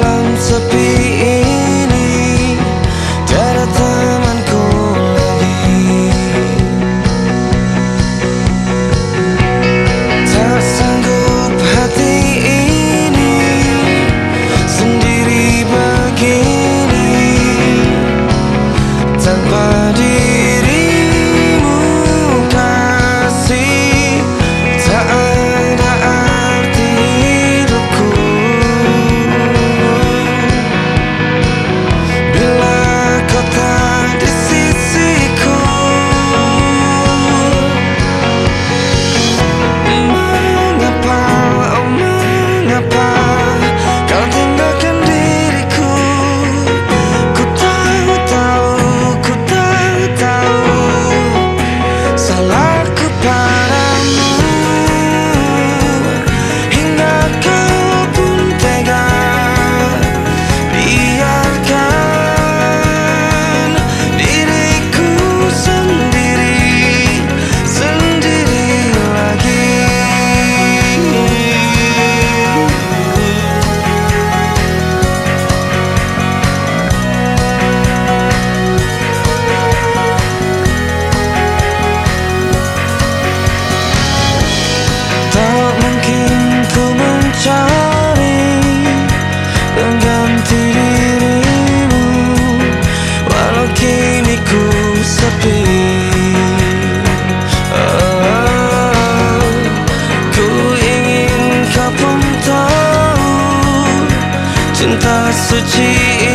malam sepi. 自己。